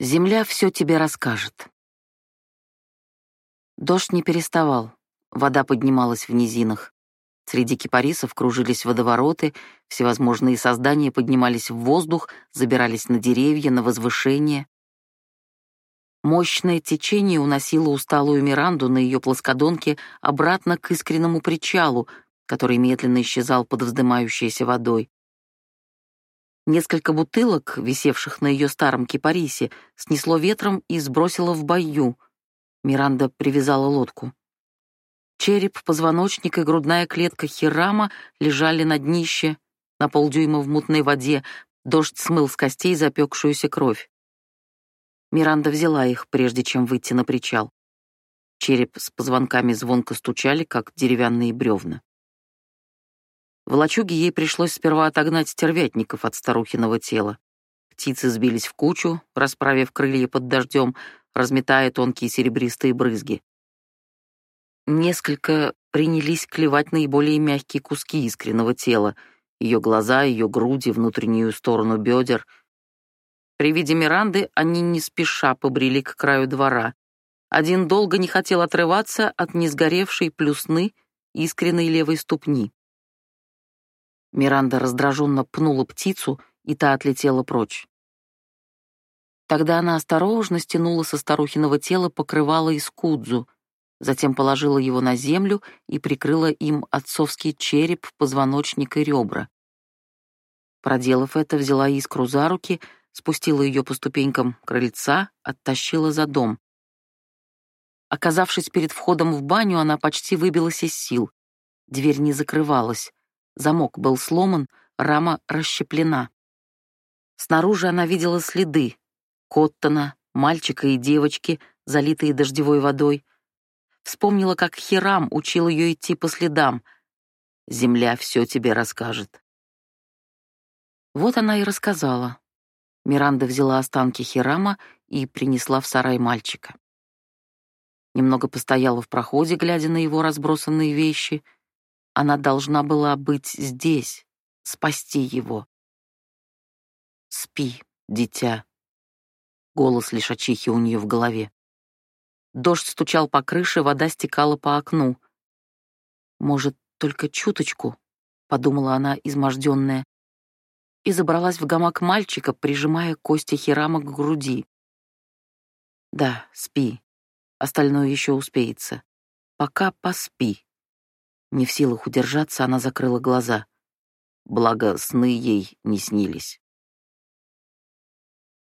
Земля все тебе расскажет. Дождь не переставал, вода поднималась в низинах. Среди кипарисов кружились водовороты, всевозможные создания поднимались в воздух, забирались на деревья, на возвышения. Мощное течение уносило усталую Миранду на ее плоскодонке обратно к искреннему причалу, который медленно исчезал под вздымающейся водой. Несколько бутылок, висевших на ее старом кипарисе, снесло ветром и сбросило в бою. Миранда привязала лодку. Череп, позвоночник и грудная клетка Хирама лежали на днище, на полдюйма в мутной воде, дождь смыл с костей запекшуюся кровь. Миранда взяла их, прежде чем выйти на причал. Череп с позвонками звонко стучали, как деревянные бревна. В лачуге ей пришлось сперва отогнать стервятников от старухиного тела. Птицы сбились в кучу, расправив крылья под дождем, разметая тонкие серебристые брызги. Несколько принялись клевать наиболее мягкие куски искреннего тела, ее глаза, ее груди, внутреннюю сторону бедер. При виде Миранды они не спеша побрели к краю двора. Один долго не хотел отрываться от несгоревшей плюсны искренней левой ступни. Миранда раздраженно пнула птицу, и та отлетела прочь. Тогда она осторожно стянула со старухиного тела покрывало из кудзу, затем положила его на землю и прикрыла им отцовский череп, позвоночник и ребра. Проделав это, взяла искру за руки, спустила ее по ступенькам крыльца, оттащила за дом. Оказавшись перед входом в баню, она почти выбилась из сил. Дверь не закрывалась. Замок был сломан, рама расщеплена. Снаружи она видела следы. Коттона, мальчика и девочки, залитые дождевой водой. Вспомнила, как Хирам учил ее идти по следам. «Земля все тебе расскажет». Вот она и рассказала. Миранда взяла останки Хирама и принесла в сарай мальчика. Немного постояла в проходе, глядя на его разбросанные вещи — она должна была быть здесь, спасти его. «Спи, дитя», — голос лишачихи у нее в голове. Дождь стучал по крыше, вода стекала по окну. «Может, только чуточку?» — подумала она, изможденная, и забралась в гамак мальчика, прижимая кости Хирама к груди. «Да, спи. Остальное еще успеется. Пока поспи». Не в силах удержаться, она закрыла глаза. Благо, сны ей не снились.